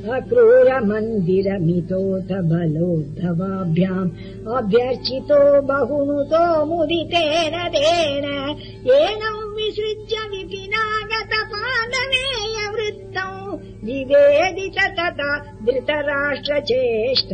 अक्रूर बलोद्धवाभ्याम् अभ्यर्चितो बहुनुतो मुदितेन तेन एनौ विसृज्य विपिनागत पादमेय वृत्तौ निवेदित तत धृतराष्ट्रचेष्ट। धृतराष्ट्र चेष्ट